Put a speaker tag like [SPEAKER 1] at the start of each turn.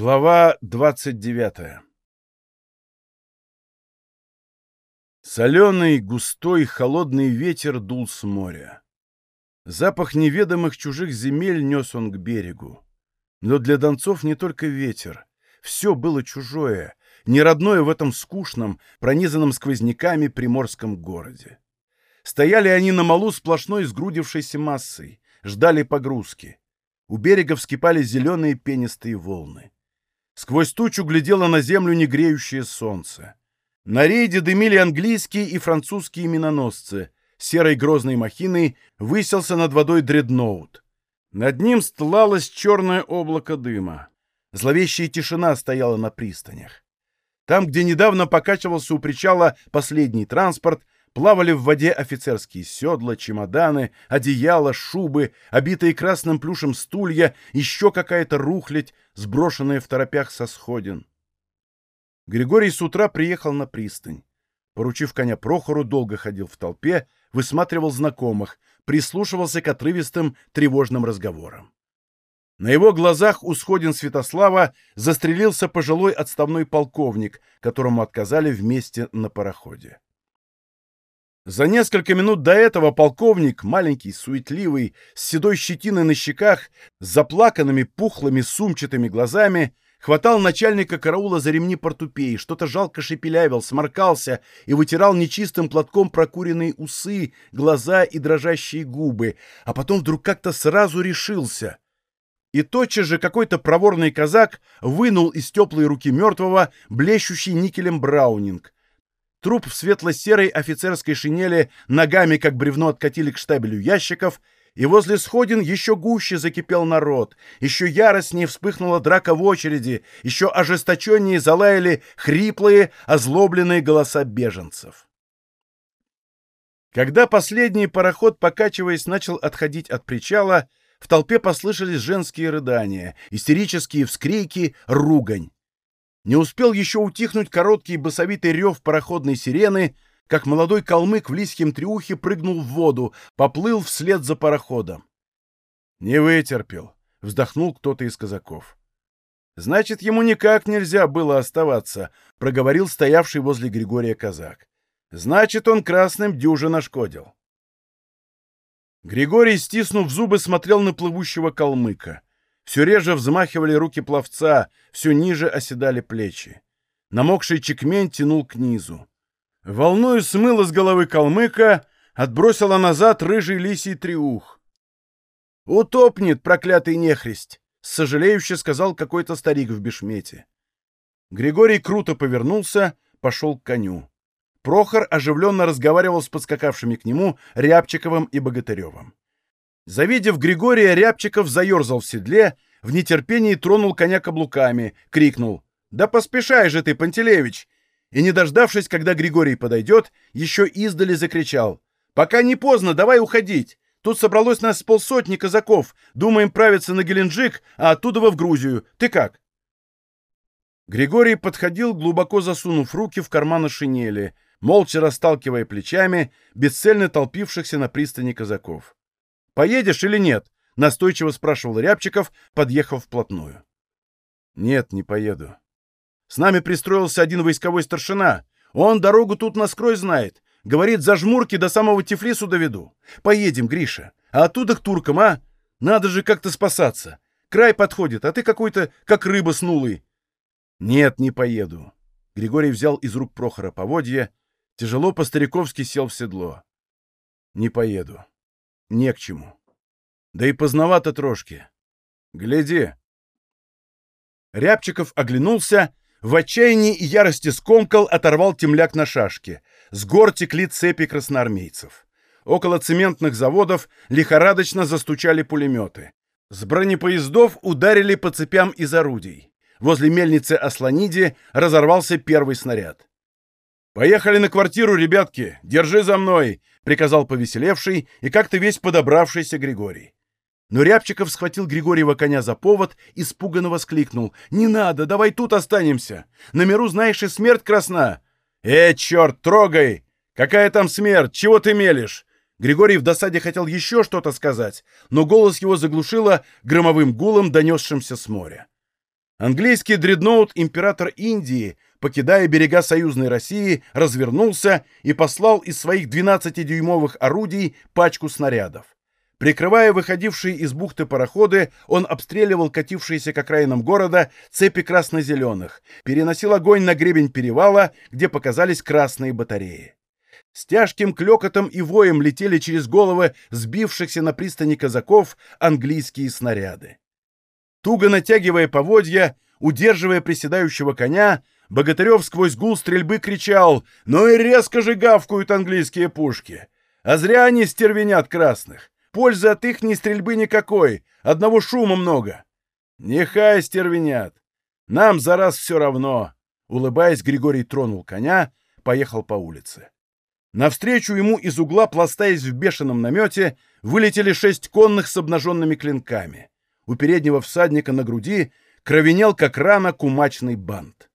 [SPEAKER 1] Глава 29 Соленый, густой, холодный ветер дул с моря. Запах неведомых чужих земель нес он к берегу. Но для донцов не только ветер. Все было чужое, неродное в этом скучном, пронизанном сквозняками приморском городе. Стояли они на малу сплошной сгрудившейся массой, ждали погрузки. У берега вскипали зеленые пенистые волны. Сквозь тучу глядело на землю негреющее солнце. На рейде дымили английские и французские миноносцы. Серой грозной махиной выселся над водой дредноут. Над ним стлалось черное облако дыма. Зловещая тишина стояла на пристанях. Там, где недавно покачивался у причала последний транспорт, Плавали в воде офицерские седла, чемоданы, одеяла, шубы, обитые красным плюшем стулья, еще какая-то рухлядь, сброшенная в торопях со сходин. Григорий с утра приехал на пристань. Поручив коня Прохору, долго ходил в толпе, высматривал знакомых, прислушивался к отрывистым тревожным разговорам. На его глазах у сходин Святослава застрелился пожилой отставной полковник, которому отказали вместе на пароходе. За несколько минут до этого полковник, маленький, суетливый, с седой щетиной на щеках, с заплаканными, пухлыми, сумчатыми глазами, хватал начальника караула за ремни портупеи, что-то жалко шепелявил, сморкался и вытирал нечистым платком прокуренные усы, глаза и дрожащие губы, а потом вдруг как-то сразу решился. И тотчас же какой-то проворный казак вынул из теплой руки мертвого блещущий никелем браунинг — Труп в светло-серой офицерской шинели ногами, как бревно, откатили к штабелю ящиков, и возле сходин еще гуще закипел народ, еще яростнее вспыхнула драка в очереди, еще ожесточеннее залаяли хриплые, озлобленные голоса беженцев. Когда последний пароход, покачиваясь, начал отходить от причала, в толпе послышались женские рыдания, истерические вскрики, ругань. Не успел еще утихнуть короткий басовитый рев пароходной сирены, как молодой калмык в лисьем триухе прыгнул в воду, поплыл вслед за пароходом. «Не вытерпел», — вздохнул кто-то из казаков. «Значит, ему никак нельзя было оставаться», — проговорил стоявший возле Григория казак. «Значит, он красным дюже нашкодил». Григорий, стиснув зубы, смотрел на плывущего калмыка. Все реже взмахивали руки пловца, все ниже оседали плечи. Намокший чекмень тянул к низу. Волною смыло с головы калмыка, отбросила назад рыжий лисий триух. «Утопнет, проклятый нехристь!» — сожалеюще сказал какой-то старик в бешмете. Григорий круто повернулся, пошел к коню. Прохор оживленно разговаривал с подскакавшими к нему Рябчиковым и Богатыревым. Завидев Григория, Рябчиков заерзал в седле, в нетерпении тронул коня каблуками, крикнул «Да поспешай же ты, Пантелеевич!» И, не дождавшись, когда Григорий подойдет, еще издали закричал «Пока не поздно, давай уходить! Тут собралось нас полсотни казаков, думаем правиться на Геленджик, а оттуда во в Грузию. Ты как?» Григорий подходил, глубоко засунув руки в карманы шинели, молча расталкивая плечами бесцельно толпившихся на пристани казаков. Поедешь или нет?» — настойчиво спрашивал Рябчиков, подъехав вплотную. «Нет, не поеду. С нами пристроился один войсковой старшина. Он дорогу тут насквозь знает. Говорит, за жмурки до самого Тифлису доведу. Поедем, Гриша. А оттуда к туркам, а? Надо же как-то спасаться. Край подходит, а ты какой-то, как рыба снулый». «Нет, не поеду». Григорий взял из рук Прохора поводья, тяжело по-стариковски сел в седло. «Не поеду не к чему. Да и поздновато трошки. Гляди. Рябчиков оглянулся, в отчаянии и ярости скомкал, оторвал темляк на шашке. С гор текли цепи красноармейцев. Около цементных заводов лихорадочно застучали пулеметы. С бронепоездов ударили по цепям из орудий. Возле мельницы Асланиди разорвался первый снаряд. «Поехали на квартиру, ребятки! Держи за мной!» — приказал повеселевший и как-то весь подобравшийся Григорий. Но Рябчиков схватил Григорьева коня за повод, испуганно воскликнул. «Не надо, давай тут останемся! На миру, знаешь, и смерть красна!» «Э, черт, трогай! Какая там смерть? Чего ты мелешь?» Григорий в досаде хотел еще что-то сказать, но голос его заглушило громовым гулом, донесшимся с моря. Английский дредноут «Император Индии», покидая берега союзной России, развернулся и послал из своих 12-дюймовых орудий пачку снарядов. Прикрывая выходившие из бухты пароходы, он обстреливал катившиеся к окраинам города цепи красно-зеленых, переносил огонь на гребень перевала, где показались красные батареи. С тяжким клёкотом и воем летели через головы сбившихся на пристани казаков английские снаряды. Туго натягивая поводья, удерживая приседающего коня, Богатырев сквозь гул стрельбы кричал «Ну и резко же гавкают английские пушки! А зря они стервенят красных! Пользы от ихней стрельбы никакой, одного шума много. Нехай стервенят. Нам за раз все равно. Улыбаясь, Григорий тронул коня, поехал по улице. Навстречу ему из угла, пластаясь в бешеном намете, вылетели шесть конных с обнаженными клинками. У переднего всадника на груди кровенел, как рана, кумачный бант.